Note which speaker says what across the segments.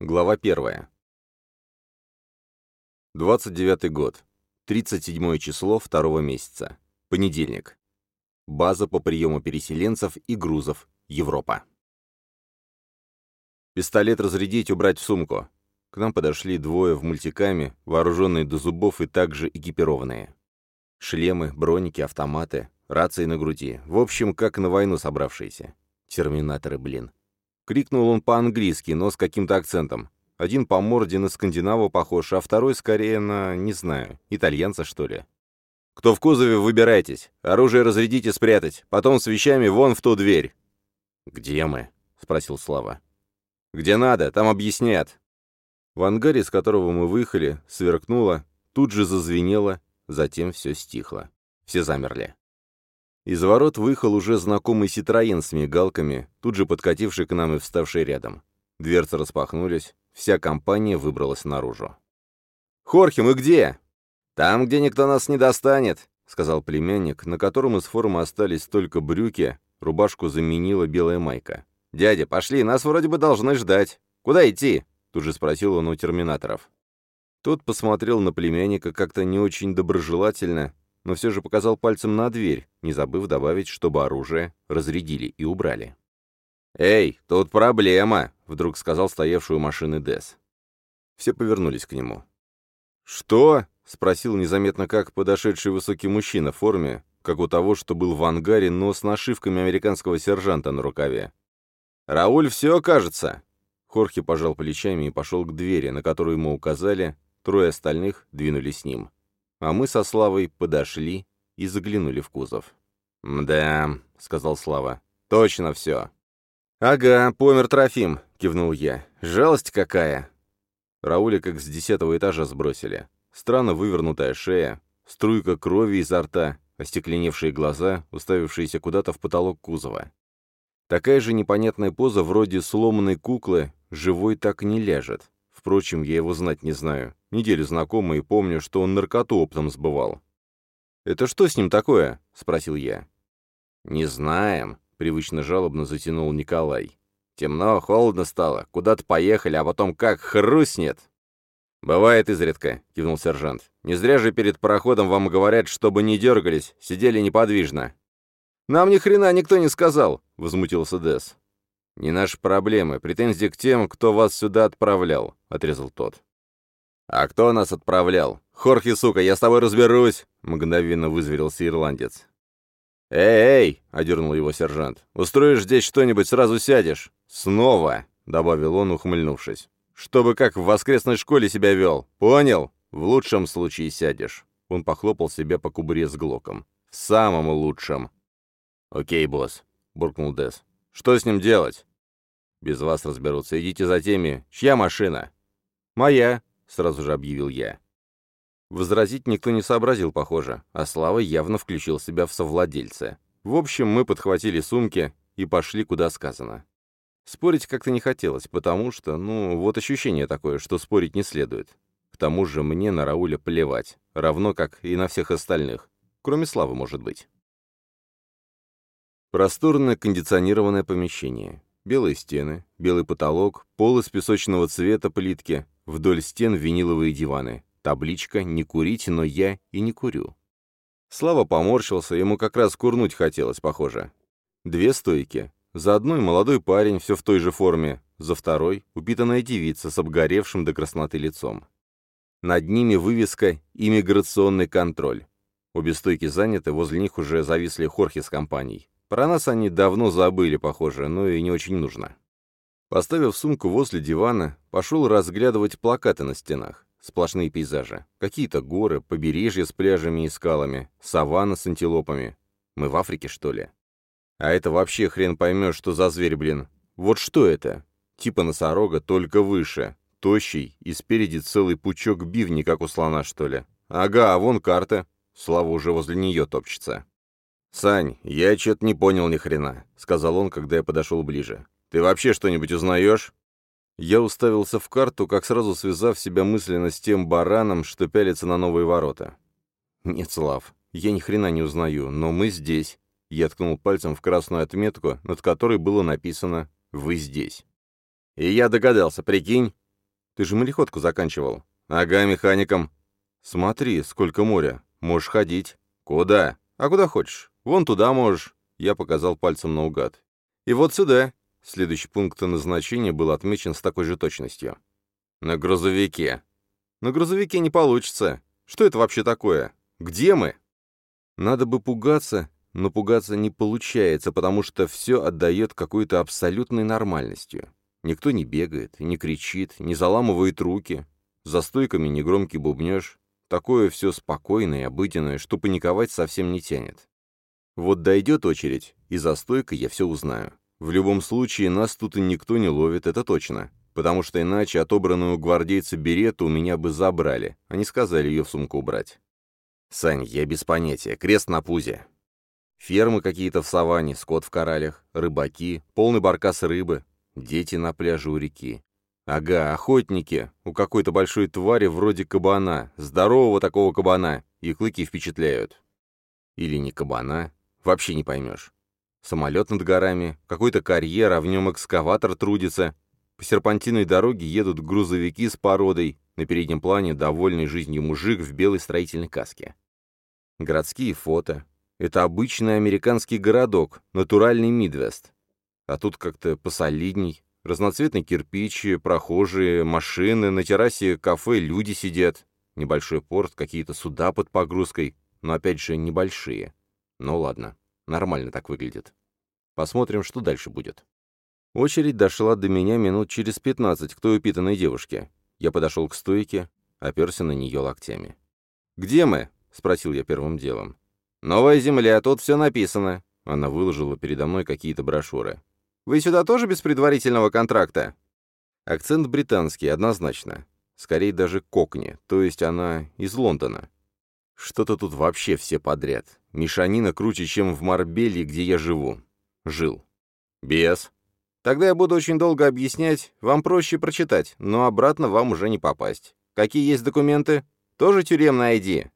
Speaker 1: Глава 1. 29 год. 37 число второго месяца. Понедельник. База по приему переселенцев и грузов. Европа. Пистолет разрядить, убрать в сумку. К нам подошли двое в мультикаме, вооруженные до зубов и также экипированные. Шлемы, броники, автоматы, рации на груди. В общем, как на войну собравшиеся. Терминаторы, блин. Крикнул он по-английски, но с каким-то акцентом. Один по морде на скандинава похож, а второй скорее на, не знаю, итальянца, что ли. «Кто в кузове, выбирайтесь. Оружие разрядите, спрятать. Потом с вещами вон в ту дверь». «Где мы?» — спросил Слава. «Где надо, там объяснят». В ангаре, с которого мы выехали, сверкнуло, тут же зазвенело, затем все стихло. Все замерли. Из ворот выехал уже знакомый Ситроен с мигалками, тут же подкативший к нам и вставший рядом. Дверцы распахнулись, вся компания выбралась наружу. «Хорхе, мы где?» «Там, где никто нас не достанет», — сказал племянник, на котором из формы остались только брюки, рубашку заменила белая майка. «Дядя, пошли, нас вроде бы должны ждать. Куда идти?» — тут же спросил он у терминаторов. Тот посмотрел на племянника как-то не очень доброжелательно, но все же показал пальцем на дверь, не забыв добавить, чтобы оружие разрядили и убрали. «Эй, тут проблема!» — вдруг сказал стоявший у машины Дес. Все повернулись к нему. «Что?» — спросил незаметно как подошедший высокий мужчина в форме, как у того, что был в ангаре, но с нашивками американского сержанта на рукаве. «Рауль, все, кажется!» Хорхе пожал плечами и пошел к двери, на которую ему указали, трое остальных двинулись с ним а мы со Славой подошли и заглянули в кузов. «Да», — сказал Слава, — «точно все». «Ага, помер Трофим», — кивнул я. «Жалость какая!» Рауля как с десятого этажа сбросили. Странно вывернутая шея, струйка крови изо рта, остекленевшие глаза, уставившиеся куда-то в потолок кузова. Такая же непонятная поза вроде сломанной куклы, живой так не ляжет. Впрочем, я его знать не знаю. Неделю знакомый и помню, что он наркоту оптом сбывал. «Это что с ним такое?» — спросил я. «Не знаем», — привычно жалобно затянул Николай. «Темно, холодно стало, куда-то поехали, а потом как хрустнет!» «Бывает изредка», — кивнул сержант. «Не зря же перед пароходом вам говорят, чтобы не дергались, сидели неподвижно». «Нам ни хрена никто не сказал», — возмутился Дес. «Не наши проблемы, претензии к тем, кто вас сюда отправлял», — отрезал тот. «А кто нас отправлял? Хорхе, сука, я с тобой разберусь!» — мгновенно вызверился ирландец. «Эй, эй!» — одернул его сержант. «Устроишь здесь что-нибудь, сразу сядешь!» «Снова!» — добавил он, ухмыльнувшись. «Чтобы как в воскресной школе себя вел. Понял? В лучшем случае сядешь». Он похлопал себя по кубуре с глоком. «В самом лучшем». «Окей, босс», — буркнул Дес. «Что с ним делать?» «Без вас разберутся. Идите за теми. Чья машина?» «Моя», — сразу же объявил я. Возразить никто не сообразил, похоже, а Слава явно включил себя в совладельца. В общем, мы подхватили сумки и пошли, куда сказано. Спорить как-то не хотелось, потому что, ну, вот ощущение такое, что спорить не следует. К тому же мне на Рауля плевать, равно как и на всех остальных, кроме Славы, может быть. Просторное кондиционированное помещение. Белые стены, белый потолок, пол из песочного цвета плитки, Вдоль стен виниловые диваны. Табличка «Не курить, но я и не курю». Слава поморщился, ему как раз курнуть хотелось, похоже. Две стойки. За одной молодой парень, все в той же форме. За второй — упитанная девица с обгоревшим до красноты лицом. Над ними вывеска «Иммиграционный контроль». Обе стойки заняты, возле них уже зависли хорхи с компанией. Про нас они давно забыли, похоже, но и не очень нужно. Поставив сумку возле дивана, пошел разглядывать плакаты на стенах. Сплошные пейзажи. Какие-то горы, побережье с пляжами и скалами, саванна с антилопами. Мы в Африке, что ли? А это вообще хрен поймешь, что за зверь, блин. Вот что это? Типа носорога, только выше. Тощий, и спереди целый пучок бивни, как у слона, что ли. Ага, а вон карта. Слава уже возле нее топчется. «Сань, я чё-то не понял ни хрена», — сказал он, когда я подошел ближе. Ты вообще что-нибудь узнаешь?» Я уставился в карту, как сразу связав себя мысленно с тем бараном, что пялится на новые ворота. «Нет, Слав, я ни хрена не узнаю, но мы здесь». Я ткнул пальцем в красную отметку, над которой было написано «Вы здесь». «И я догадался, прикинь?» Ты же мореходку заканчивал. Ага, механиком. Смотри, сколько моря. Можешь ходить. Куда? А куда хочешь. Вон туда можешь. Я показал пальцем наугад. И вот сюда. Следующий пункт назначения был отмечен с такой же точностью. На грузовике. На грузовике не получится. Что это вообще такое? Где мы? Надо бы пугаться, но пугаться не получается, потому что все отдает какой-то абсолютной нормальностью. Никто не бегает, не кричит, не заламывает руки. За стойками негромкий бубнеж. Такое все спокойное и обыденное, что паниковать совсем не тянет. Вот дойдет очередь, и за стойкой я все узнаю. В любом случае, нас тут и никто не ловит, это точно. Потому что иначе отобранную гвардейца берету у меня бы забрали, а не сказали ее в сумку убрать. Сань, я без понятия, крест на пузе. Фермы какие-то в саванне, скот в коралях, рыбаки, полный баркас рыбы, дети на пляже у реки. Ага, охотники, у какой-то большой твари вроде кабана, здорового такого кабана, и клыки впечатляют. Или не кабана, вообще не поймешь. Самолет над горами, какой-то карьер, а в нем экскаватор трудится. По серпантиной дороге едут грузовики с породой, на переднем плане довольный жизнью мужик в белой строительной каске. Городские фото, это обычный американский городок, натуральный Мидвест. А тут как-то посолидней. Разноцветные кирпичи, прохожие, машины, на террасе кафе люди сидят. Небольшой порт, какие-то суда под погрузкой, но опять же небольшие. Ну ладно, нормально так выглядит. Посмотрим, что дальше будет. Очередь дошла до меня минут через пятнадцать к той упитанной девушке. Я подошел к стойке, оперся на нее локтями. «Где мы?» — спросил я первым делом. «Новая земля, тут все написано». Она выложила передо мной какие-то брошюры. «Вы сюда тоже без предварительного контракта?» Акцент британский, однозначно. Скорее даже кокни, то есть она из Лондона. Что-то тут вообще все подряд. Мешанина круче, чем в Марбелии, где я живу. Жил. Без. Тогда я буду очень долго объяснять, вам проще прочитать, но обратно вам уже не попасть. Какие есть документы? Тоже тюремный ID?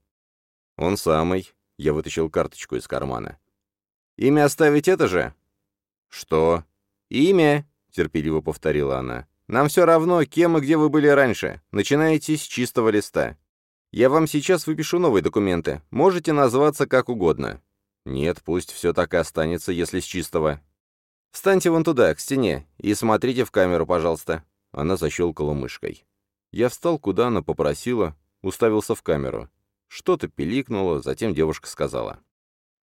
Speaker 1: Он самый. Я вытащил карточку из кармана. «Имя оставить это же?» «Что?» «Имя», — терпеливо повторила она. «Нам все равно, кем и где вы были раньше. Начинаете с чистого листа. Я вам сейчас выпишу новые документы. Можете назваться как угодно». «Нет, пусть все так и останется, если с чистого». «Встаньте вон туда, к стене, и смотрите в камеру, пожалуйста». Она защелкала мышкой. Я встал, куда она попросила, уставился в камеру. Что-то пиликнуло, затем девушка сказала.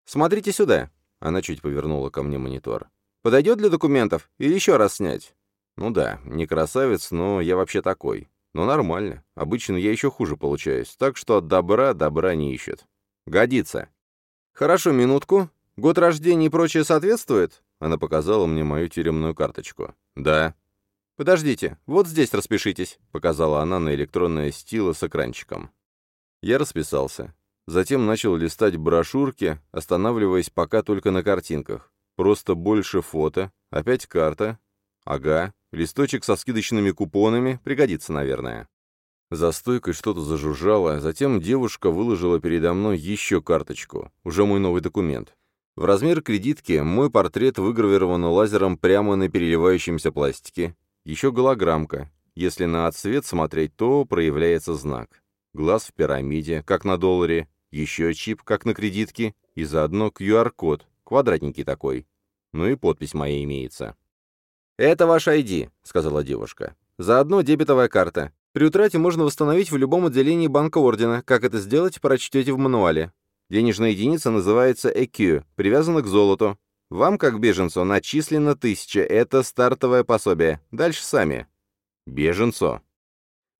Speaker 1: «Смотрите сюда!» Она чуть повернула ко мне монитор. «Подойдет для документов? Или еще раз снять?» «Ну да, не красавец, но я вообще такой. Но нормально. Обычно я еще хуже получаюсь, так что от добра добра не ищет. Годится». «Хорошо, минутку. Год рождения и прочее соответствует?» Она показала мне мою тюремную карточку. «Да». «Подождите, вот здесь распишитесь», — показала она на электронное стило с экранчиком. Я расписался. Затем начал листать брошюрки, останавливаясь пока только на картинках. Просто больше фото, опять карта. Ага, листочек со скидочными купонами, пригодится, наверное. За стойкой что-то зажужжало, затем девушка выложила передо мной еще карточку, уже мой новый документ. В размер кредитки мой портрет выгравирован лазером прямо на переливающемся пластике. Еще голограммка. Если на отсвет смотреть, то проявляется знак глаз в пирамиде, как на долларе, еще чип, как на кредитке, и заодно QR-код, квадратненький такой. Ну и подпись моя имеется. «Это ваш ID», — сказала девушка. «Заодно дебетовая карта. При утрате можно восстановить в любом отделении банка ордена. Как это сделать, прочтете в мануале. Денежная единица называется EQ, привязана к золоту. Вам, как беженцу, начислено тысяча. Это стартовое пособие. Дальше сами». «Беженцу?»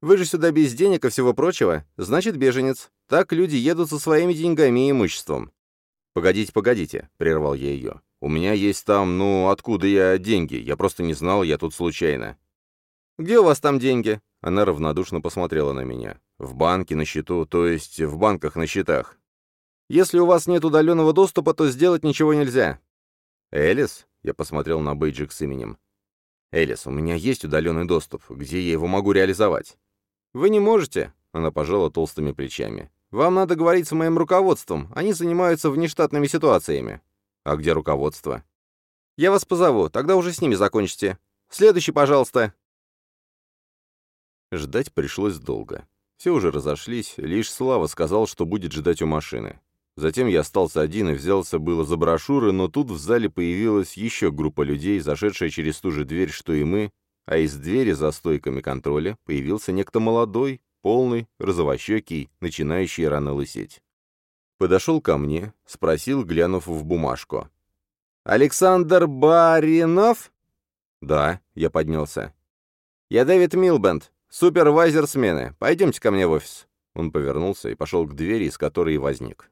Speaker 1: Вы же сюда без денег и всего прочего, значит, беженец. Так люди едут со своими деньгами и имуществом». «Погодите, погодите», — прервал я ее. «У меня есть там, ну, откуда я деньги? Я просто не знал, я тут случайно». «Где у вас там деньги?» Она равнодушно посмотрела на меня. «В банке, на счету, то есть в банках на счетах». «Если у вас нет удаленного доступа, то сделать ничего нельзя». «Элис?» — я посмотрел на бейджик с именем. «Элис, у меня есть удаленный доступ. Где я его могу реализовать?» «Вы не можете», — она пожала толстыми плечами. «Вам надо говорить с моим руководством. Они занимаются внештатными ситуациями». «А где руководство?» «Я вас позову, тогда уже с ними закончите. Следующий, пожалуйста». Ждать пришлось долго. Все уже разошлись, лишь Слава сказал, что будет ждать у машины. Затем я остался один и взялся было за брошюры, но тут в зале появилась еще группа людей, зашедшая через ту же дверь, что и мы, а из двери за стойками контроля появился некто молодой, полный, розовощекий, начинающий рано лысеть. Подошел ко мне, спросил, глянув в бумажку. «Александр Баринов?» «Да», — я поднялся. «Я Дэвид Милбенд, супервайзер смены. Пойдемте ко мне в офис». Он повернулся и пошел к двери, из которой и возник.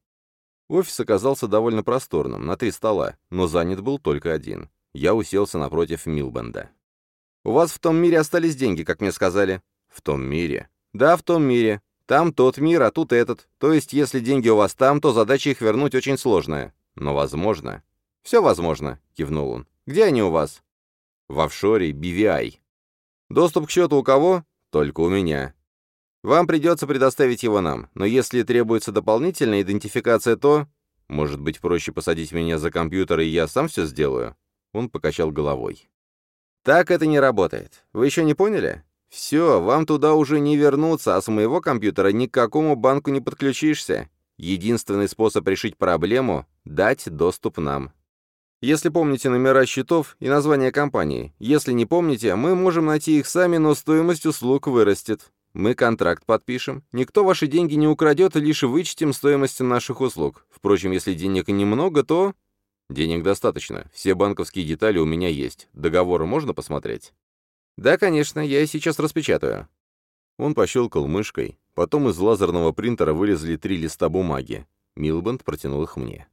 Speaker 1: Офис оказался довольно просторным, на три стола, но занят был только один. Я уселся напротив Милбенда. «У вас в том мире остались деньги, как мне сказали». «В том мире?» «Да, в том мире. Там тот мир, а тут этот. То есть, если деньги у вас там, то задача их вернуть очень сложная. Но возможно». «Все возможно», — кивнул он. «Где они у вас?» «В офшоре BVI». «Доступ к счету у кого?» «Только у меня. Вам придется предоставить его нам, но если требуется дополнительная идентификация, то... Может быть, проще посадить меня за компьютер, и я сам все сделаю?» Он покачал головой. «Так это не работает. Вы еще не поняли? Все, вам туда уже не вернуться, а с моего компьютера ни к какому банку не подключишься. Единственный способ решить проблему — дать доступ нам. Если помните номера счетов и название компании. Если не помните, мы можем найти их сами, но стоимость услуг вырастет. Мы контракт подпишем. Никто ваши деньги не украдет, лишь вычтем стоимость наших услуг. Впрочем, если денег немного, то... Денег достаточно. Все банковские детали у меня есть. Договоры можно посмотреть? Да, конечно, я сейчас распечатаю. Он пощелкал мышкой. Потом из лазерного принтера вылезли три листа бумаги. Милбанд протянул их мне.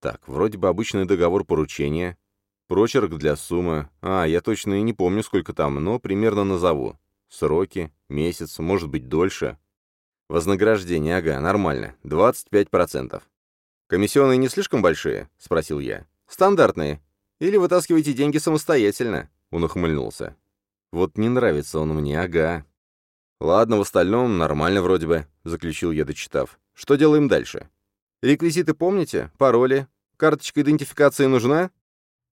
Speaker 1: Так, вроде бы обычный договор поручения. Прочерк для суммы. А, я точно и не помню, сколько там, но примерно назову. Сроки, месяц, может быть, дольше. Вознаграждение, ага, нормально, 25%. Комиссионные не слишком большие? Спросил я. Стандартные. Или вытаскиваете деньги самостоятельно? Он ухмыльнулся. Вот не нравится он мне, ага. Ладно, в остальном нормально вроде бы, заключил я, дочитав. Что делаем дальше? Реквизиты помните? Пароли? Карточка идентификации нужна?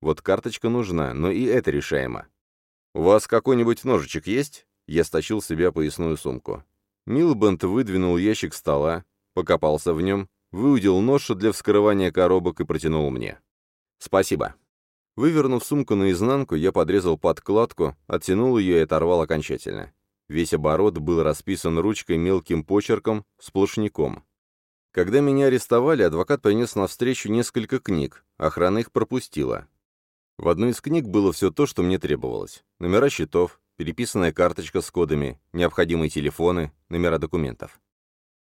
Speaker 1: Вот карточка нужна, но и это решаемо. У вас какой-нибудь ножичек есть? Я стащил с себя поясную сумку. Милбанд выдвинул ящик стола, покопался в нем, выудил нож для вскрывания коробок и протянул мне. «Спасибо». Вывернув сумку наизнанку, я подрезал подкладку, оттянул ее и оторвал окончательно. Весь оборот был расписан ручкой мелким почерком, сплошняком. Когда меня арестовали, адвокат принес навстречу несколько книг, охрана их пропустила. В одной из книг было все то, что мне требовалось. Номера счетов, переписанная карточка с кодами, необходимые телефоны, номера документов.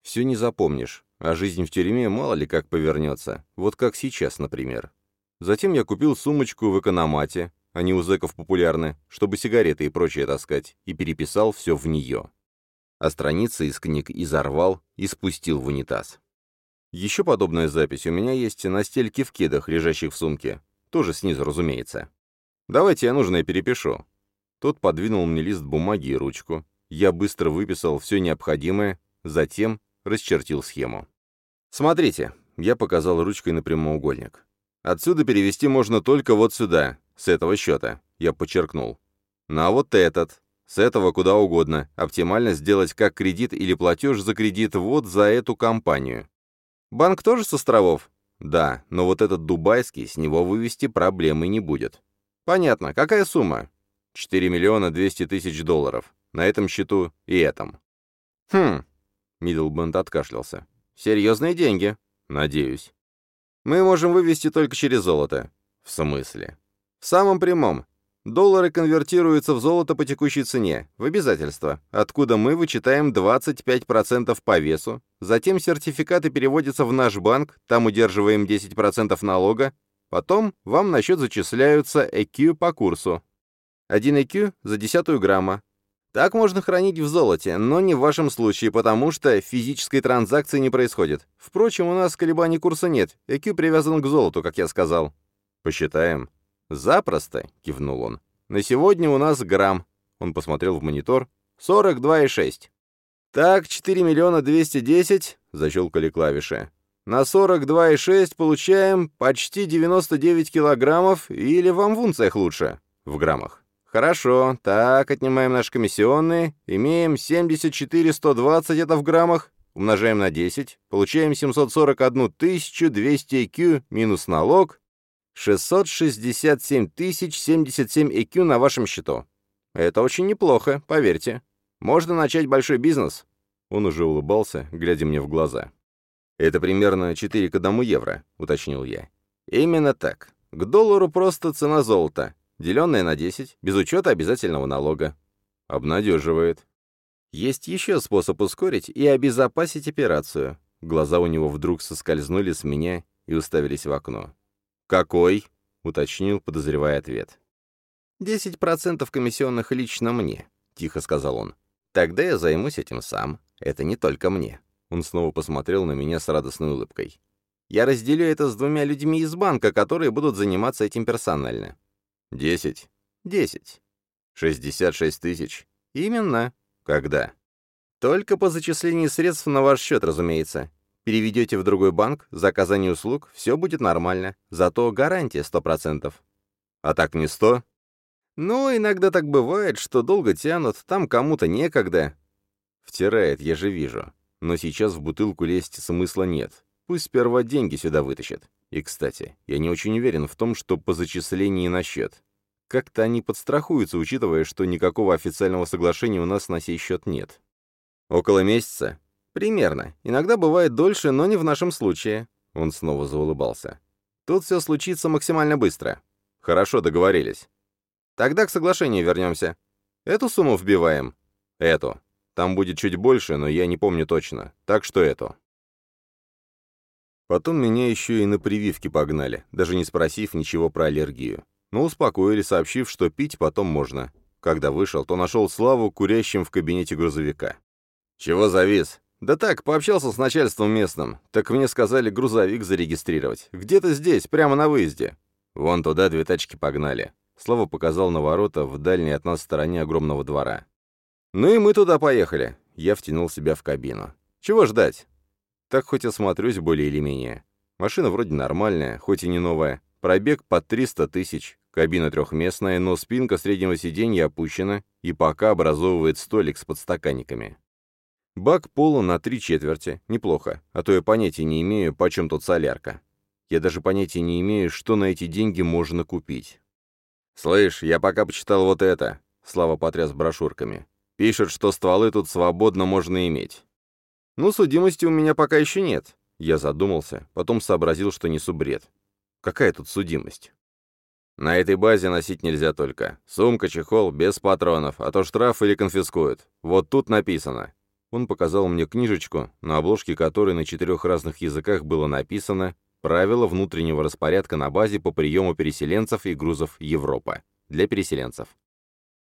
Speaker 1: Все не запомнишь, а жизнь в тюрьме мало ли как повернется, вот как сейчас, например. Затем я купил сумочку в экономате, они у зэков популярны, чтобы сигареты и прочее таскать, и переписал все в нее. А страницы из книг изорвал и спустил в унитаз. Еще подобная запись у меня есть на стельке в кедах, лежащих в сумке. Тоже снизу, разумеется. Давайте я нужное перепишу. Тот подвинул мне лист бумаги и ручку. Я быстро выписал все необходимое, затем расчертил схему. «Смотрите», — я показал ручкой на прямоугольник. «Отсюда перевести можно только вот сюда, с этого счета», — я подчеркнул. «На вот этот, с этого куда угодно. Оптимально сделать как кредит или платеж за кредит вот за эту компанию». «Банк тоже с островов?» «Да, но вот этот дубайский, с него вывести проблемы не будет». «Понятно. Какая сумма?» 4 миллиона 200 тысяч долларов. На этом счету и этом. Хм. Миддлбенд откашлялся. Серьезные деньги. Надеюсь. Мы можем вывести только через золото. В смысле? В самом прямом. Доллары конвертируются в золото по текущей цене, в обязательство, откуда мы вычитаем 25% по весу, затем сертификаты переводятся в наш банк, там удерживаем 10% налога, потом вам на счет зачисляются EQ по курсу, 1 IQ за десятую грамма. Так можно хранить в золоте, но не в вашем случае, потому что физической транзакции не происходит. Впрочем, у нас колебаний курса нет. IQ привязан к золоту, как я сказал. Посчитаем. Запросто, кивнул он. На сегодня у нас грамм. Он посмотрел в монитор. 42,6. Так, 4 миллиона 210, защелкали клавиши. На 42,6 получаем почти 99 килограммов, или вам в унциях лучше? В граммах. Хорошо, так, отнимаем наши комиссионные, имеем 74 120, это в граммах, умножаем на 10, получаем 741 200 EQ минус налог, 667 077 EQ на вашем счету. Это очень неплохо, поверьте. Можно начать большой бизнес. Он уже улыбался, глядя мне в глаза. «Это примерно 4 к 1 евро», — уточнил я. «Именно так. К доллару просто цена золота, деленная на 10, без учета обязательного налога». «Обнадеживает». «Есть еще способ ускорить и обезопасить операцию». Глаза у него вдруг соскользнули с меня и уставились в окно. «Какой?» — уточнил, подозревая ответ. «Десять процентов комиссионных лично мне», — тихо сказал он. «Тогда я займусь этим сам. Это не только мне». Он снова посмотрел на меня с радостной улыбкой. «Я разделю это с двумя людьми из банка, которые будут заниматься этим персонально». «Десять». «Десять». «Шестьдесят шесть тысяч». «Именно». «Когда?» «Только по зачислении средств на ваш счет, разумеется. Переведете в другой банк, за оказание услуг, все будет нормально. Зато гарантия сто процентов». «А так не сто?» «Ну, иногда так бывает, что долго тянут, там кому-то некогда». «Втирает, я же вижу. Но сейчас в бутылку лезть смысла нет. Пусть сперва деньги сюда вытащат. И, кстати, я не очень уверен в том, что по зачислении на счет. Как-то они подстрахуются, учитывая, что никакого официального соглашения у нас на сей счет нет. Около месяца? Примерно. Иногда бывает дольше, но не в нашем случае. Он снова заулыбался. Тут все случится максимально быстро. Хорошо, договорились. Тогда к соглашению вернемся. Эту сумму вбиваем? Эту. Там будет чуть больше, но я не помню точно. Так что эту. Потом меня еще и на прививки погнали, даже не спросив ничего про аллергию. Но успокоили, сообщив, что пить потом можно. Когда вышел, то нашел Славу курящим в кабинете грузовика. «Чего завис?» «Да так, пообщался с начальством местным. Так мне сказали грузовик зарегистрировать. Где-то здесь, прямо на выезде. Вон туда две тачки погнали. Слава показал на ворота в дальней от нас стороне огромного двора. «Ну и мы туда поехали». Я втянул себя в кабину. «Чего ждать?» «Так хоть осмотрюсь более или менее. Машина вроде нормальная, хоть и не новая. Пробег под 300 тысяч. Кабина трехместная, но спинка среднего сиденья опущена и пока образовывает столик с подстаканниками. Бак полон на три четверти. Неплохо. А то я понятия не имею, почем тут солярка. Я даже понятия не имею, что на эти деньги можно купить. «Слышь, я пока почитал вот это», — Слава потряс брошюрками. «Пишет, что стволы тут свободно можно иметь». «Ну, судимости у меня пока еще нет». Я задумался, потом сообразил, что несу бред. «Какая тут судимость?» «На этой базе носить нельзя только. Сумка, чехол, без патронов, а то штраф или конфискуют. Вот тут написано». Он показал мне книжечку, на обложке которой на четырех разных языках было написано Правила внутреннего распорядка на базе по приему переселенцев и грузов Европа. Для переселенцев.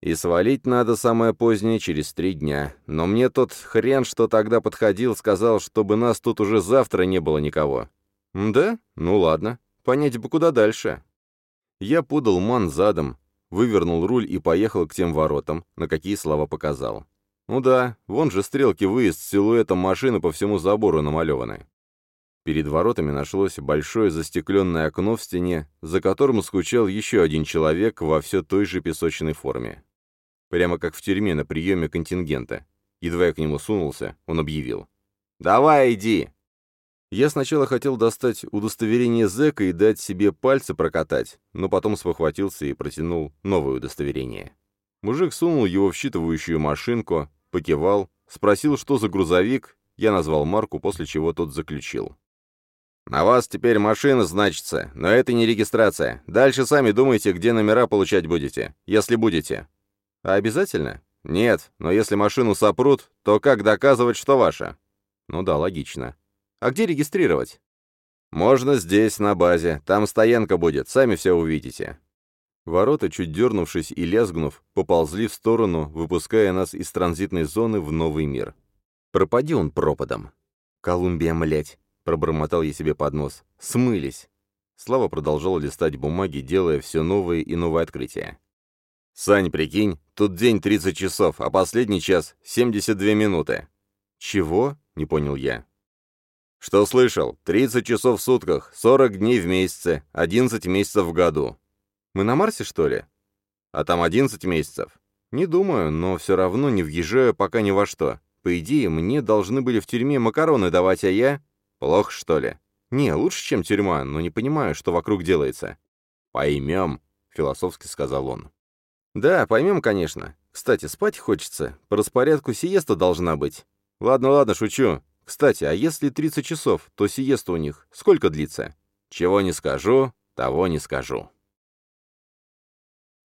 Speaker 1: И свалить надо самое позднее, через три дня. Но мне тот хрен, что тогда подходил, сказал, чтобы нас тут уже завтра не было никого. Да? Ну ладно. Понять бы, куда дальше. Я подал ман задом, вывернул руль и поехал к тем воротам, на какие слова показал. Ну да, вон же стрелки выезд с силуэтом машины по всему забору намалеваны. Перед воротами нашлось большое застекленное окно в стене, за которым скучал еще один человек во все той же песочной форме. Прямо как в тюрьме на приеме контингента. Едва я к нему сунулся, он объявил. «Давай, иди!» Я сначала хотел достать удостоверение зэка и дать себе пальцы прокатать, но потом спохватился и протянул новое удостоверение. Мужик сунул его в считывающую машинку, покивал, спросил, что за грузовик, я назвал марку, после чего тот заключил. «На вас теперь машина значится, но это не регистрация. Дальше сами думайте, где номера получать будете, если будете». «А обязательно?» «Нет, но если машину сопрут, то как доказывать, что ваша?» «Ну да, логично. А где регистрировать?» «Можно здесь, на базе. Там стоянка будет, сами все увидите». Ворота, чуть дернувшись и лязгнув, поползли в сторону, выпуская нас из транзитной зоны в новый мир. Пропади он пропадом. Колумбия, млять пробормотал я себе под нос. «Смылись!» Слава продолжал листать бумаги, делая все новые и новые открытия. «Сань, прикинь, тут день 30 часов, а последний час — 72 минуты». «Чего?» — не понял я. «Что слышал? 30 часов в сутках, 40 дней в месяце, 11 месяцев в году». «Мы на Марсе, что ли?» А там 11 месяцев. Не думаю, но все равно не въезжаю пока ни во что. По идее, мне должны были в тюрьме макароны давать, а я... Плохо, что ли? Не, лучше, чем тюрьма, но не понимаю, что вокруг делается. Поймем, философски сказал он. Да, поймем, конечно. Кстати, спать хочется. По распорядку сиеста должна быть. Ладно, ладно, шучу. Кстати, а если 30 часов, то сиеста у них сколько длится? Чего не скажу, того не скажу.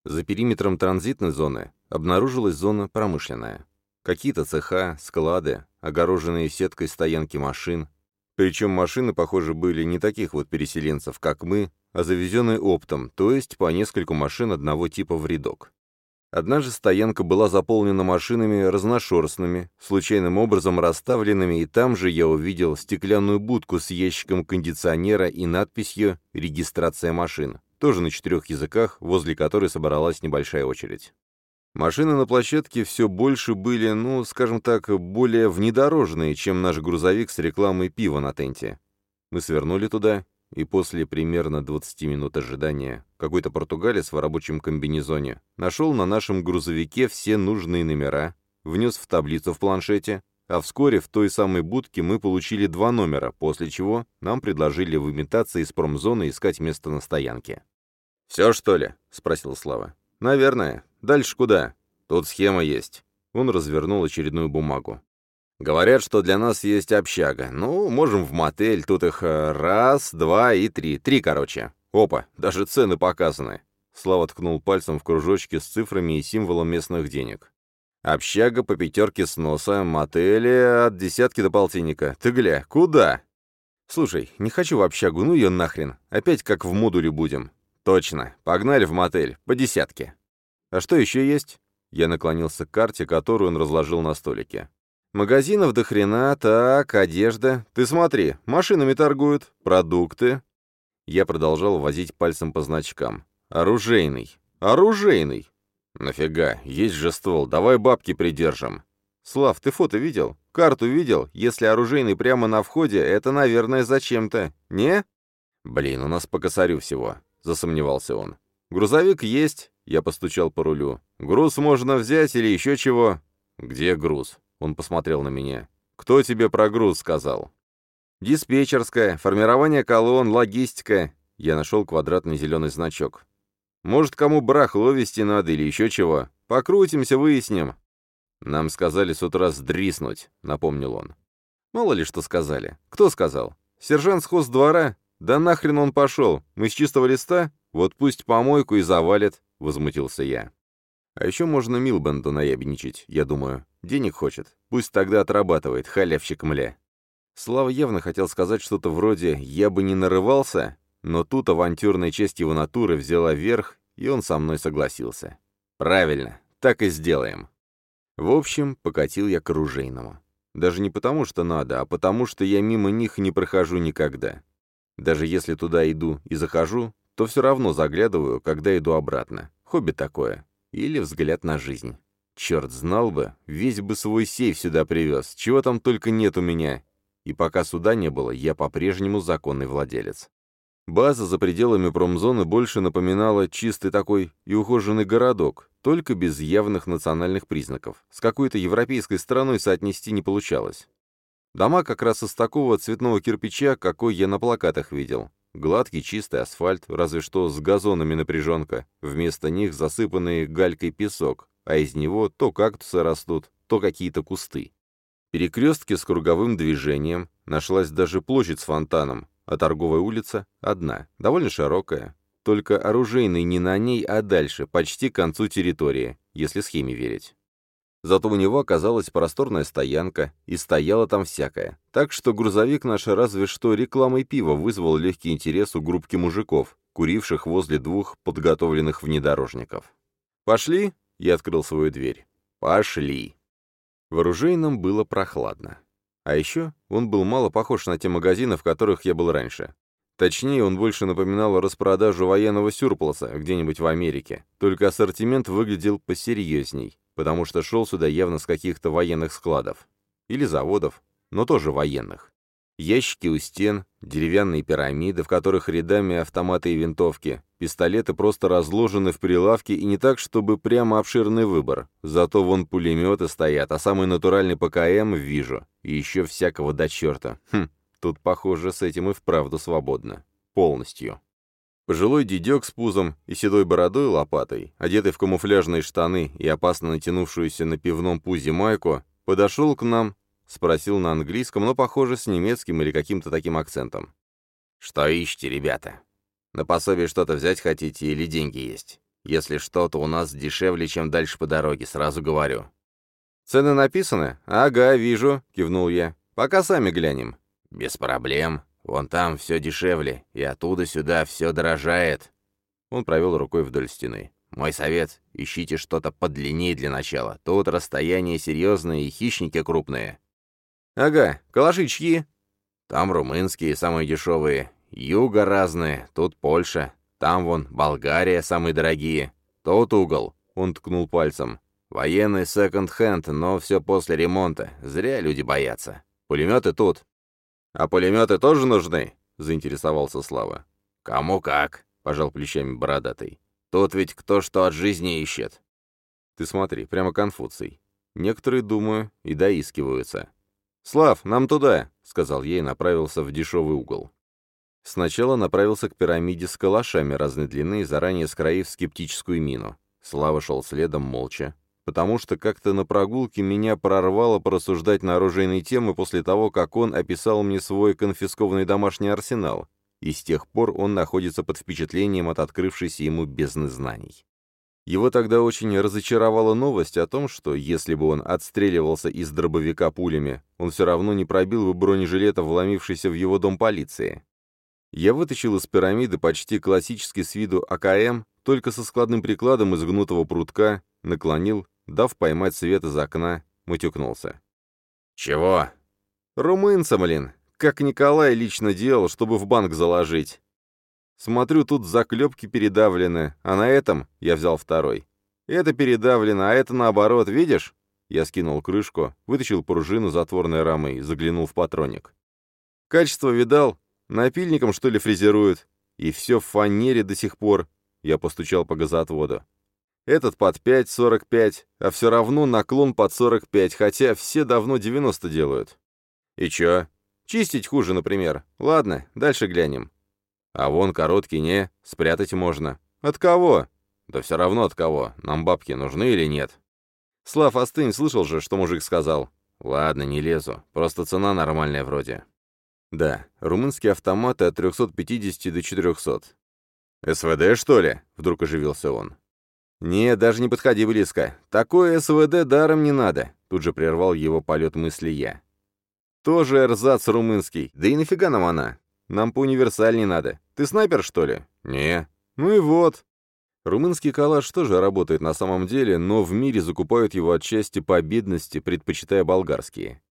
Speaker 1: За периметром транзитной зоны обнаружилась зона промышленная. Какие-то цеха, склады, огороженные сеткой стоянки машин. Причем машины, похоже, были не таких вот переселенцев, как мы, а завезенные оптом, то есть по нескольку машин одного типа в рядок. Одна же стоянка была заполнена машинами разношерстными, случайным образом расставленными, и там же я увидел стеклянную будку с ящиком кондиционера и надписью «Регистрация машин», тоже на четырех языках, возле которой собралась небольшая очередь. Машины на площадке все больше были, ну, скажем так, более внедорожные, чем наш грузовик с рекламой пива на тенте. Мы свернули туда, и после примерно 20 минут ожидания какой-то португалец в рабочем комбинезоне нашел на нашем грузовике все нужные номера, внес в таблицу в планшете, а вскоре в той самой будке мы получили два номера, после чего нам предложили в имитации из промзоны искать место на стоянке. «Все, что ли?» — спросил Слава. «Наверное. Дальше куда? Тут схема есть». Он развернул очередную бумагу. «Говорят, что для нас есть общага. Ну, можем в мотель. Тут их э, раз, два и три. Три, короче. Опа, даже цены показаны». Слава ткнул пальцем в кружочки с цифрами и символом местных денег. «Общага по пятерке с носа, мотели от десятки до полтинника. Ты гля, куда?» «Слушай, не хочу в общагу, ну ее нахрен. Опять как в модуле будем. «Точно. Погнали в мотель. По десятке». «А что еще есть?» Я наклонился к карте, которую он разложил на столике. «Магазинов до хрена, так, одежда. Ты смотри, машинами торгуют, продукты». Я продолжал возить пальцем по значкам. «Оружейный. Оружейный!» «Нафига? Есть же ствол. Давай бабки придержим». «Слав, ты фото видел? Карту видел? Если оружейный прямо на входе, это, наверное, зачем-то. Не?» «Блин, у нас по косарю всего засомневался он. «Грузовик есть», — я постучал по рулю. «Груз можно взять или еще чего?» «Где груз?» — он посмотрел на меня. «Кто тебе про груз сказал?» «Диспетчерская, формирование колонн, логистика». Я нашел квадратный зеленый значок. «Может, кому барахло везти надо или еще чего? Покрутимся, выясним». «Нам сказали с утра сдриснуть», — напомнил он. «Мало ли что сказали. Кто сказал? Сержант с двора? «Да нахрен он пошел? Мы с чистого листа? Вот пусть помойку и завалит», — возмутился я. А еще можно Милбенду наябничать, я думаю. Денег хочет. Пусть тогда отрабатывает, халявщик мля. Слава явно хотел сказать что-то вроде «я бы не нарывался», но тут авантюрная часть его натуры взяла верх, и он со мной согласился. «Правильно, так и сделаем». В общем, покатил я к оружейному. Даже не потому, что надо, а потому, что я мимо них не прохожу никогда. Даже если туда иду и захожу, то все равно заглядываю, когда иду обратно. Хобби такое. Или взгляд на жизнь. Черт, знал бы, весь бы свой сейф сюда привез. Чего там только нет у меня. И пока суда не было, я по-прежнему законный владелец. База за пределами промзоны больше напоминала чистый такой и ухоженный городок, только без явных национальных признаков. С какой-то европейской страной соотнести не получалось. Дома как раз из такого цветного кирпича, какой я на плакатах видел. Гладкий чистый асфальт, разве что с газонами напряженка. Вместо них засыпанный галькой песок, а из него то кактусы растут, то какие-то кусты. Перекрестки с круговым движением, нашлась даже площадь с фонтаном, а торговая улица одна, довольно широкая. Только оружейный не на ней, а дальше, почти к концу территории, если схеме верить. Зато у него оказалась просторная стоянка, и стояло там всякое. Так что грузовик наш разве что рекламой пива вызвал легкий интерес у группки мужиков, куривших возле двух подготовленных внедорожников. «Пошли?» — я открыл свою дверь. «Пошли!» В оружейном было прохладно. А еще он был мало похож на те магазины, в которых я был раньше. Точнее, он больше напоминал распродажу военного сюрпласа где-нибудь в Америке, только ассортимент выглядел посерьезней потому что шел сюда явно с каких-то военных складов. Или заводов, но тоже военных. Ящики у стен, деревянные пирамиды, в которых рядами автоматы и винтовки, пистолеты просто разложены в прилавке и не так, чтобы прямо обширный выбор. Зато вон пулеметы стоят, а самый натуральный ПКМ вижу. И еще всякого до черта. Хм, тут, похоже, с этим и вправду свободно. Полностью. Пожилой дедек с пузом и седой бородой лопатой, одетый в камуфляжные штаны и опасно натянувшуюся на пивном пузе майку, подошел к нам Спросил на английском, но, похоже, с немецким или каким-то таким акцентом. «Что ищете, ребята? На пособие что-то взять хотите или деньги есть? Если что-то у нас дешевле, чем дальше по дороге, сразу говорю». «Цены написаны?» «Ага, вижу», — кивнул я. «Пока сами глянем». «Без проблем. Вон там все дешевле, и оттуда сюда все дорожает». Он провел рукой вдоль стены. «Мой совет — ищите что-то подлиннее для начала. Тут расстояние серьезное и хищники крупные. «Ага, калаши чьи?» «Там румынские, самые дешевые. Юга разные, тут Польша. Там вон Болгария, самые дорогие. Тот угол», — он ткнул пальцем. «Военный секонд-хенд, но все после ремонта. Зря люди боятся. Пулеметы тут». «А пулеметы тоже нужны?» — заинтересовался Слава. «Кому как», — пожал плечами бородатый. «Тут ведь кто что от жизни ищет». «Ты смотри, прямо Конфуций. Некоторые, думаю, и доискиваются». «Слав, нам туда!» — сказал ей и направился в дешевый угол. Сначала направился к пирамиде с калашами разной длины, заранее скроив скептическую мину. Слава шел следом молча, потому что как-то на прогулке меня прорвало порассуждать на оружейные темы после того, как он описал мне свой конфискованный домашний арсенал, и с тех пор он находится под впечатлением от открывшейся ему бездны знаний. Его тогда очень разочаровала новость о том, что если бы он отстреливался из дробовика пулями, он все равно не пробил бы бронежилета, вломившийся в его дом полиции. Я вытащил из пирамиды почти классический с виду АКМ, только со складным прикладом из гнутого прутка, наклонил, дав поймать свет из окна, матюкнулся. «Чего?» «Румынца, блин, как Николай лично делал, чтобы в банк заложить. Смотрю, тут заклепки передавлены, а на этом я взял второй. Это передавлено, а это наоборот, видишь? Я скинул крышку, вытащил пружину затворной рамой, заглянул в патроник. Качество видал? Напильником, что ли, фрезеруют? И все в фанере до сих пор. Я постучал по газоотводу. Этот под 5,45, а все равно наклон под 45, хотя все давно 90 делают. И чё? Чистить хуже, например. Ладно, дальше глянем. А вон короткий не, спрятать можно. От кого? Да все равно от кого. Нам бабки нужны или нет? Слав, остынь, слышал же, что мужик сказал. Ладно, не лезу. Просто цена нормальная вроде. Да, румынские автоматы от 350 до 400. «СВД, что ли?» — вдруг оживился он. «Не, даже не подходи близко. Такое СВД даром не надо», — тут же прервал его полет мысли я. «Тоже эрзац румынский. Да и нафига нам она? Нам по универсальней надо. Ты снайпер, что ли? Не. Ну и вот. Румынский калаш тоже работает на самом деле, но в мире закупают его отчасти по бедности, предпочитая болгарские.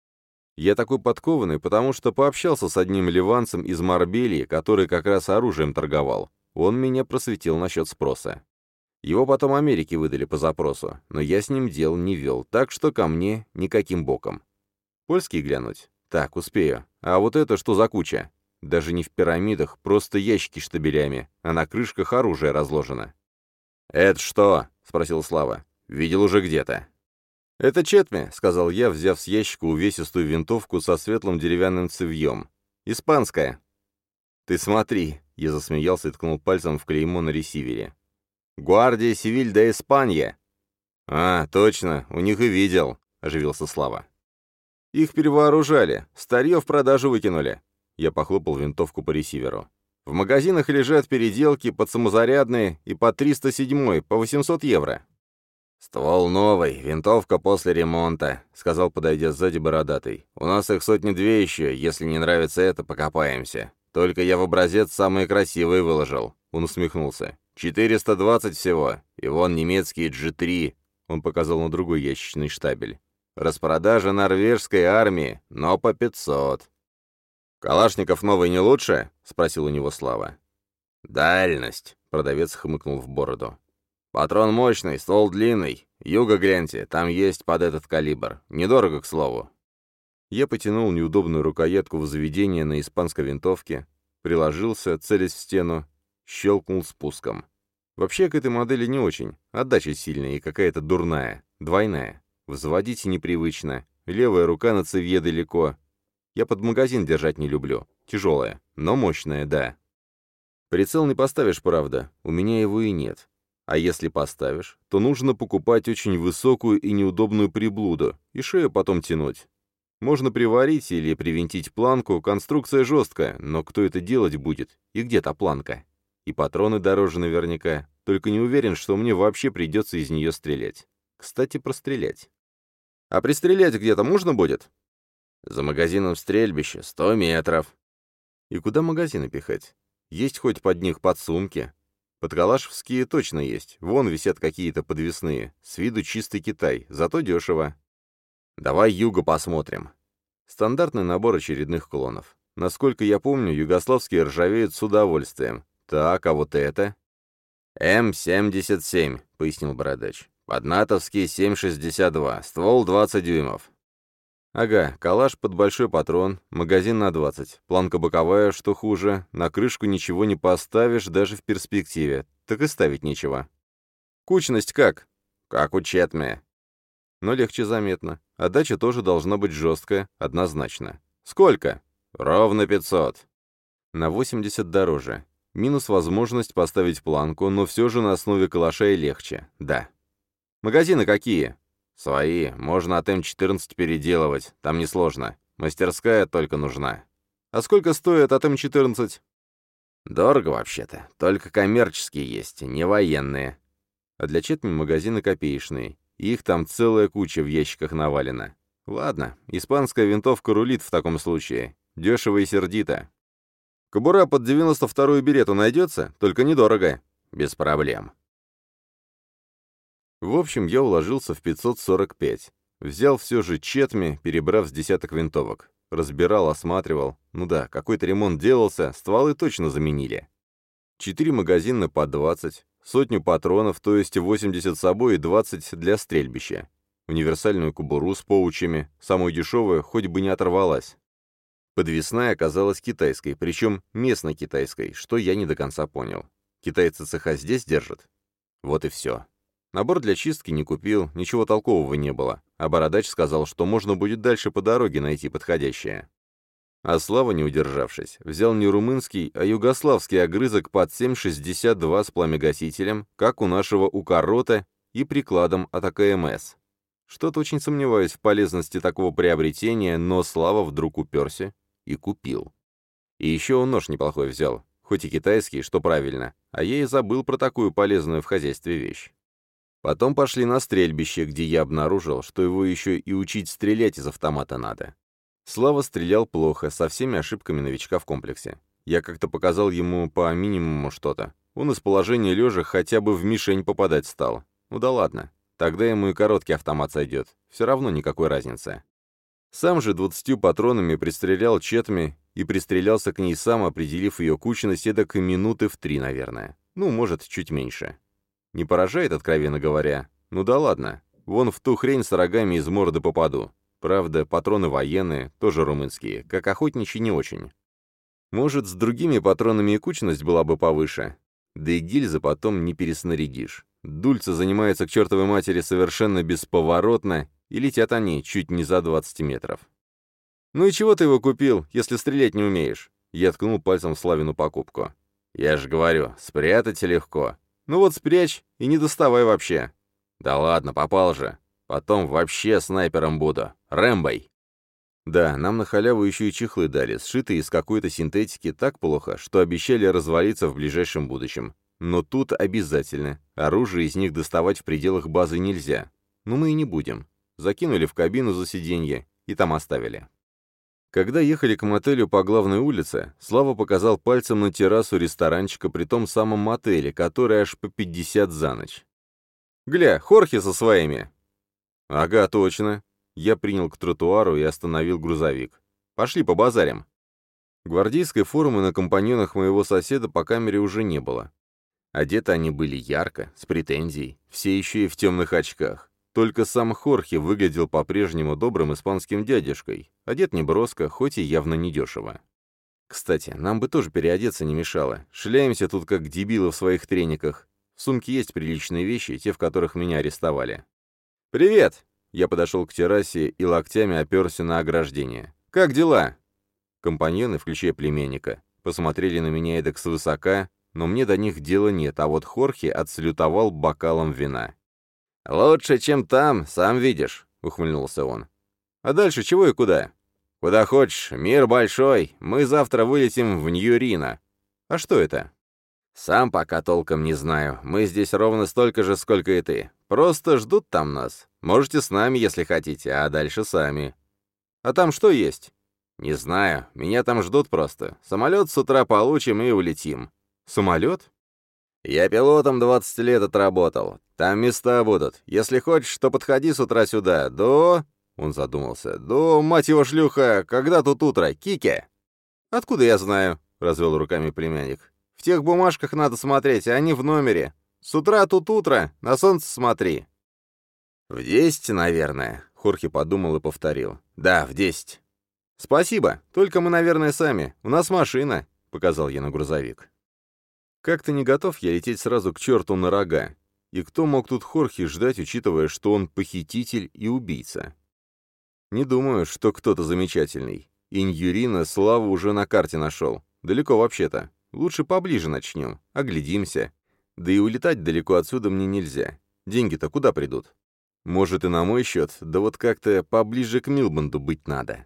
Speaker 1: Я такой подкованный, потому что пообщался с одним ливанцем из Марбелии, который как раз оружием торговал. Он меня просветил насчет спроса. Его потом Америке выдали по запросу, но я с ним дел не вел, так что ко мне никаким боком. Польский глянуть? Так, успею. А вот это что за куча? Даже не в пирамидах, просто ящики штабелями, а на крышках оружие разложено. «Это что?» — спросил Слава. «Видел уже где-то». «Это Четме», — сказал я, взяв с ящика увесистую винтовку со светлым деревянным цевьем. «Испанская». «Ты смотри», — я засмеялся и ткнул пальцем в клеймо на ресивере. «Гвардия Сивиль де Испанья». «А, точно, у них и видел», — оживился Слава. «Их перевооружали, старье в продажу выкинули. Я похлопал винтовку по ресиверу. В магазинах лежат переделки под самозарядные и по 307 по 800 евро. «Ствол новый, винтовка после ремонта», — сказал, подойдя сзади бородатый. «У нас их сотни-две еще, если не нравится это, покопаемся. Только я в образец самые красивые выложил». Он усмехнулся. «420 всего, и вон немецкие G3», — он показал на другой ящичный штабель. «Распродажа норвежской армии, но по 500. «Калашников новый не лучше?» — спросил у него Слава. «Дальность», — продавец хмыкнул в бороду. «Патрон мощный, ствол длинный. Юга гляньте, там есть под этот калибр. Недорого, к слову». Я потянул неудобную рукоятку в заведение на испанской винтовке, приложился, целясь в стену, щелкнул спуском. Вообще к этой модели не очень, отдача сильная и какая-то дурная, двойная. Взводить непривычно, левая рука на цевье далеко. Я под магазин держать не люблю, тяжелая, но мощная, да. Прицел не поставишь, правда, у меня его и нет. А если поставишь, то нужно покупать очень высокую и неудобную приблуду, и шею потом тянуть. Можно приварить или привинтить планку, конструкция жесткая, но кто это делать будет? И где та планка? И патроны дороже наверняка, только не уверен, что мне вообще придется из нее стрелять. Кстати, прострелять. А пристрелять где-то можно будет? За магазином стрельбище, сто метров. И куда магазины пихать? Есть хоть под них подсумки? Подкалашевские точно есть. Вон висят какие-то подвесные. С виду чистый Китай, зато дешево. Давай юго посмотрим. Стандартный набор очередных клонов. Насколько я помню, югославские ржавеют с удовольствием. Так, а вот это? М-77, пояснил бородач. Поднатовский 7,62, ствол 20 дюймов. Ага, калаш под большой патрон, магазин на 20, планка боковая, что хуже, на крышку ничего не поставишь даже в перспективе, так и ставить нечего. Кучность как? Как у Четме. Но легче заметно. Отдача тоже должна быть жесткая, однозначно. Сколько? Ровно 500. На 80 дороже. Минус возможность поставить планку, но все же на основе калаша и легче, да. Магазины какие? «Свои. Можно от М-14 переделывать. Там несложно. Мастерская только нужна». «А сколько стоит от М-14?» «Дорого вообще-то. Только коммерческие есть, не военные». А для Четми магазины копеечные. Их там целая куча в ящиках навалена. Ладно, испанская винтовка рулит в таком случае. Дешево и сердито. Кобура под 92-ю берету найдется, только недорого. Без проблем. В общем, я уложился в 545. Взял все же четми, перебрав с десяток винтовок. Разбирал, осматривал. Ну да, какой-то ремонт делался, стволы точно заменили. Четыре магазина по 20, сотню патронов, то есть 80 с собой и 20 для стрельбища. Универсальную кубуру с поучами, самую дешевую, хоть бы не оторвалась. Подвесная оказалась китайской, причем местной китайской, что я не до конца понял. Китайцы цеха здесь держат? Вот и все. Набор для чистки не купил, ничего толкового не было, а Бородач сказал, что можно будет дальше по дороге найти подходящее. А Слава, не удержавшись, взял не румынский, а югославский огрызок под 7,62 с пламегасителем, как у нашего Укорота, и прикладом от АКМС. Что-то очень сомневаюсь в полезности такого приобретения, но Слава вдруг уперся и купил. И еще он нож неплохой взял, хоть и китайский, что правильно, а я и забыл про такую полезную в хозяйстве вещь. Потом пошли на стрельбище, где я обнаружил, что его еще и учить стрелять из автомата надо. Слава стрелял плохо, со всеми ошибками новичка в комплексе. Я как-то показал ему по минимуму что-то. Он из положения лежа хотя бы в мишень попадать стал. Ну да ладно, тогда ему и короткий автомат сойдет. Все равно никакой разницы. Сам же двадцатью патронами пристрелял четми и пристрелялся к ней сам, определив ее кучность эдак минуты в три, наверное. Ну, может, чуть меньше. Не поражает, откровенно говоря? Ну да ладно. Вон в ту хрень с рогами из морды попаду. Правда, патроны военные, тоже румынские, как охотничьи не очень. Может, с другими патронами и кучность была бы повыше. Да и гильзы потом не переснарядишь. Дульца занимается к чертовой матери совершенно бесповоротно, и летят они чуть не за 20 метров. «Ну и чего ты его купил, если стрелять не умеешь?» Я ткнул пальцем в Славину покупку. «Я же говорю, спрятать легко. Ну вот спрячь и не доставай вообще. Да ладно, попал же. Потом вообще снайпером буду. Рэмбой. Да, нам на халяву еще и чехлы дали, сшитые из какой-то синтетики так плохо, что обещали развалиться в ближайшем будущем. Но тут обязательно. Оружие из них доставать в пределах базы нельзя. Но мы и не будем. Закинули в кабину за сиденье и там оставили. Когда ехали к мотелю по главной улице, Слава показал пальцем на террасу ресторанчика при том самом мотеле, который аж по 50 за ночь. «Гля, Хорхе со своими!» «Ага, точно!» Я принял к тротуару и остановил грузовик. «Пошли по базарям!» Гвардейской формы на компаньонах моего соседа по камере уже не было. Одеты они были ярко, с претензией, все еще и в темных очках. Только сам Хорхе выглядел по-прежнему добрым испанским дядюшкой, одет неброско, хоть и явно недешево. Кстати, нам бы тоже переодеться не мешало. Шляемся тут как дебилы в своих трениках. В сумке есть приличные вещи, те, в которых меня арестовали. «Привет!» Я подошел к террасе и локтями оперся на ограждение. «Как дела?» Компаньоны, включая племенника, посмотрели на меня эдак свысока, но мне до них дела нет, а вот Хорхе отсалютовал бокалом вина. «Лучше, чем там, сам видишь», — ухмыльнулся он. «А дальше чего и куда?» «Куда хочешь, мир большой, мы завтра вылетим в Нью-Рино». «А что это?» «Сам пока толком не знаю, мы здесь ровно столько же, сколько и ты. Просто ждут там нас. Можете с нами, если хотите, а дальше сами». «А там что есть?» «Не знаю, меня там ждут просто. Самолет с утра получим и улетим». «Самолет?» «Я пилотом 20 лет отработал. Там места будут. Если хочешь, то подходи с утра сюда. До...» Он задумался. «До, мать его, шлюха, когда тут утро? Кике?» «Откуда я знаю?» — развел руками племянник. «В тех бумажках надо смотреть, а они в номере. С утра тут утро, на солнце смотри». «В десять, наверное», — Хорхе подумал и повторил. «Да, в десять». «Спасибо, только мы, наверное, сами. У нас машина», — показал я на грузовик. Как-то не готов я лететь сразу к черту на рога. И кто мог тут Хорхе ждать, учитывая, что он похититель и убийца? Не думаю, что кто-то замечательный. Иньюрина славу уже на карте нашел. Далеко вообще-то. Лучше поближе начнем. Оглядимся. Да и улетать далеко отсюда мне нельзя. Деньги-то куда придут? Может и на мой счет, да вот как-то поближе к Милбанду быть надо.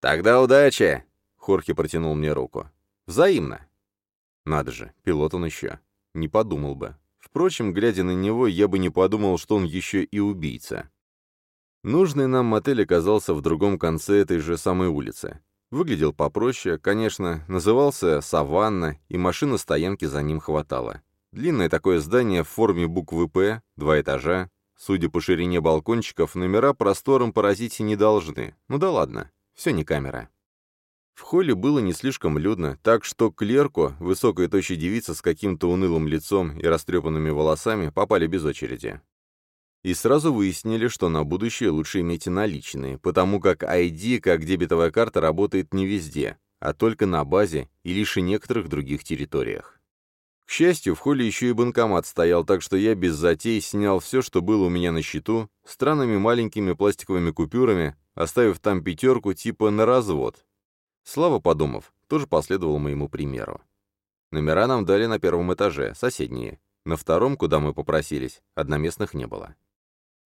Speaker 1: «Тогда удачи!» — Хорхе протянул мне руку. «Взаимно!» Надо же, пилот он еще. Не подумал бы. Впрочем, глядя на него, я бы не подумал, что он еще и убийца. Нужный нам мотель оказался в другом конце этой же самой улицы. Выглядел попроще, конечно, назывался «Саванна», и машина стоянки за ним хватало. Длинное такое здание в форме буквы «П», два этажа. Судя по ширине балкончиков, номера простором поразить не должны. Ну да ладно, все не камера. В холле было не слишком людно, так что клерку, высокая тощая девица с каким-то унылым лицом и растрепанными волосами, попали без очереди. И сразу выяснили, что на будущее лучше иметь наличные, потому как ID как дебетовая карта работает не везде, а только на базе и лишь и некоторых других территориях. К счастью, в холле еще и банкомат стоял, так что я без затей снял все, что было у меня на счету, странными маленькими пластиковыми купюрами, оставив там пятерку типа на развод. Слава, подумав, тоже последовал моему примеру. Номера нам дали на первом этаже, соседние. На втором, куда мы попросились, одноместных не было.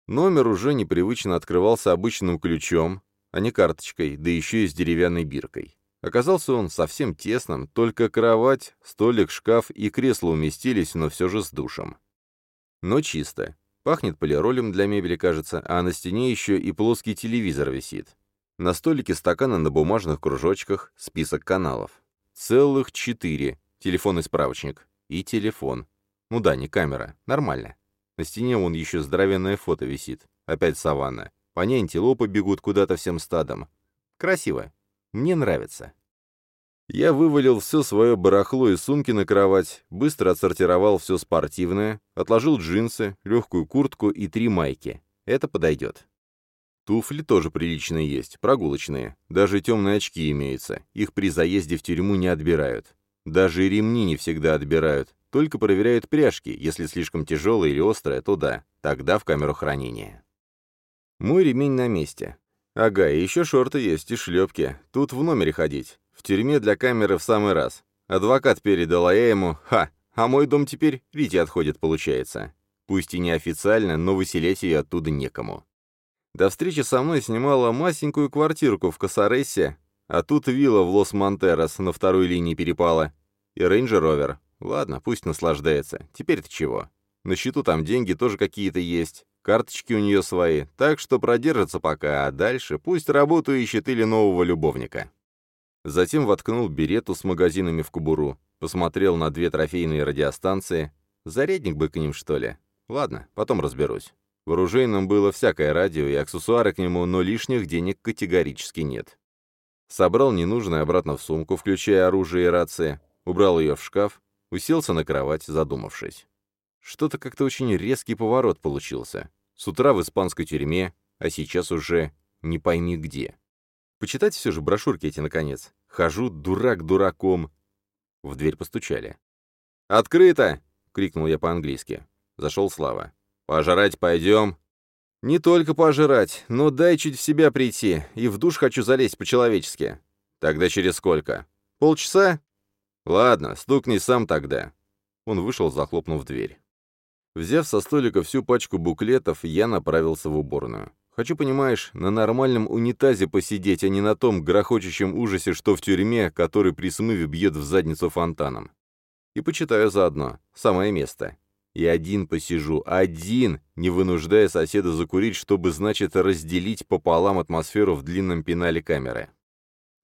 Speaker 1: Номер уже непривычно открывался обычным ключом, а не карточкой, да еще и с деревянной биркой. Оказался он совсем тесным, только кровать, столик, шкаф и кресло уместились, но все же с душем. Но чисто. Пахнет полиролем для мебели, кажется, а на стене еще и плоский телевизор висит. На столике стаканы на бумажных кружочках, список каналов. Целых четыре. Телефон и справочник. И телефон. Ну да, не камера. Нормально. На стене вон еще здоровенное фото висит. Опять саванна. По ней антилопы бегут куда-то всем стадом. Красиво. Мне нравится. Я вывалил все свое барахло из сумки на кровать, быстро отсортировал все спортивное, отложил джинсы, легкую куртку и три майки. Это подойдет. Туфли тоже приличные есть, прогулочные. Даже темные очки имеются. Их при заезде в тюрьму не отбирают. Даже ремни не всегда отбирают. Только проверяют пряжки, если слишком тяжелая или острая, то да, тогда в камеру хранения. Мой ремень на месте. Ага, и еще шорты есть и шлепки. Тут в номере ходить. В тюрьме для камеры в самый раз. Адвокат передал, а я ему... Ха! А мой дом теперь Рите отходит, получается. Пусть и неофициально, но выселять ее оттуда некому. До встречи со мной снимала масенькую квартирку в Касарессе, а тут вилла в Лос-Монтерос на второй линии перепала. И Range Rover. Ладно, пусть наслаждается. Теперь-то чего? На счету там деньги тоже какие-то есть, карточки у нее свои, так что продержится пока, а дальше пусть работу ищет или нового любовника. Затем воткнул берету с магазинами в кобуру, посмотрел на две трофейные радиостанции. Зарядник бы к ним, что ли? Ладно, потом разберусь. В оружейном было всякое радио и аксессуары к нему, но лишних денег категорически нет. Собрал ненужное обратно в сумку, включая оружие и рации, убрал ее в шкаф, Уселся на кровать, задумавшись. Что-то как-то очень резкий поворот получился. С утра в испанской тюрьме, а сейчас уже не пойми где. Почитать все же брошюрки эти, наконец. Хожу дурак дураком. В дверь постучали. «Открыто!» — крикнул я по-английски. Зашел Слава. «Пожрать пойдем?» «Не только пожрать, но дай чуть в себя прийти, и в душ хочу залезть по-человечески». «Тогда через сколько?» «Полчаса?» «Ладно, стукни сам тогда». Он вышел, захлопнув дверь. Взяв со столика всю пачку буклетов, я направился в уборную. Хочу, понимаешь, на нормальном унитазе посидеть, а не на том грохочущем ужасе, что в тюрьме, который при смыве бьет в задницу фонтаном. И почитаю заодно. Самое место. И один посижу, один, не вынуждая соседа закурить, чтобы, значит, разделить пополам атмосферу в длинном пенале камеры.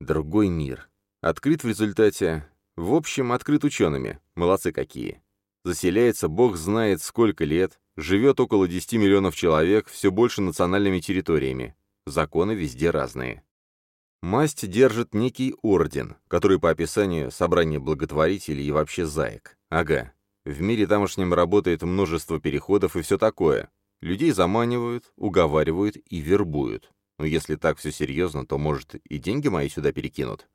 Speaker 1: Другой мир. Открыт в результате... В общем, открыт учеными. Молодцы какие. Заселяется бог знает сколько лет, живет около 10 миллионов человек, все больше национальными территориями. Законы везде разные. Масть держит некий орден, который по описанию собрание благотворителей и вообще заек. Ага. В мире тамошнем работает множество переходов и все такое. Людей заманивают, уговаривают и вербуют. Но если так все серьезно, то, может, и деньги мои сюда перекинут?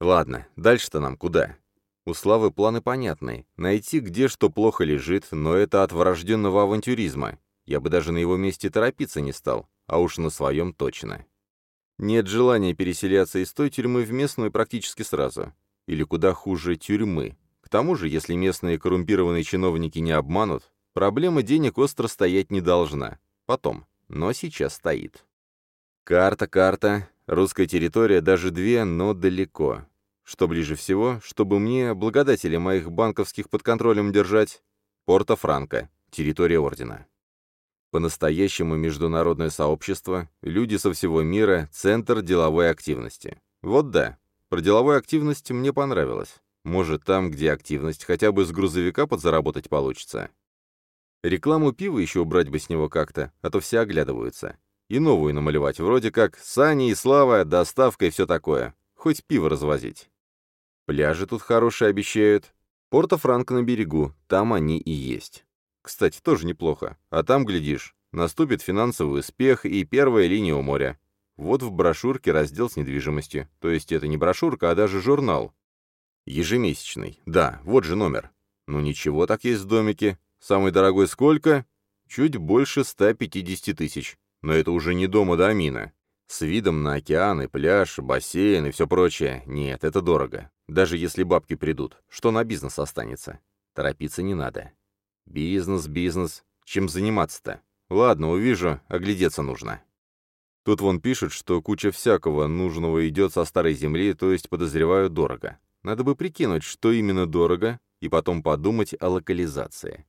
Speaker 1: Ладно, дальше-то нам куда? У Славы планы понятны. Найти, где что плохо лежит, но это от врожденного авантюризма. Я бы даже на его месте торопиться не стал, а уж на своем точно. Нет желания переселяться из той тюрьмы в местную практически сразу. Или куда хуже тюрьмы. К тому же, если местные коррумпированные чиновники не обманут, проблема денег остро стоять не должна. Потом. Но сейчас стоит. Карта, карта. Русская территория даже две, но далеко. Что ближе всего, чтобы мне благодатели моих банковских под контролем держать? Порто-Франко, территория Ордена. По-настоящему международное сообщество, люди со всего мира, центр деловой активности. Вот да, про деловую активность мне понравилось. Может, там, где активность, хотя бы с грузовика подзаработать получится. Рекламу пива еще убрать бы с него как-то, а то все оглядываются. И новую намалевать, вроде как «Сани и Слава», доставка и все такое. Хоть пиво развозить. Пляжи тут хорошие обещают. Порто-Франко на берегу, там они и есть. Кстати, тоже неплохо. А там, глядишь, наступит финансовый успех и первая линия у моря. Вот в брошюрке раздел с недвижимостью. То есть это не брошюрка, а даже журнал. Ежемесячный. Да, вот же номер. Ну ничего, так есть в домике. Самый дорогой сколько? Чуть больше 150 тысяч. Но это уже не дома до Амина. С видом на океан и пляж, бассейн и все прочее. Нет, это дорого. Даже если бабки придут, что на бизнес останется? Торопиться не надо. Бизнес, бизнес. Чем заниматься-то? Ладно, увижу, оглядеться нужно. Тут вон пишет, что куча всякого нужного идет со старой земли, то есть, подозреваю, дорого. Надо бы прикинуть, что именно дорого, и потом подумать о локализации.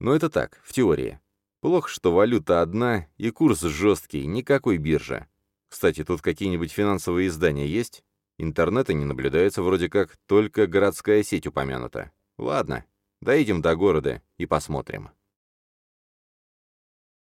Speaker 1: Но это так, в теории. Плохо, что валюта одна, и курс жесткий, никакой биржи. Кстати, тут какие-нибудь финансовые издания есть? Интернета не наблюдается вроде как, только городская сеть упомянута. Ладно, доедем до города и посмотрим.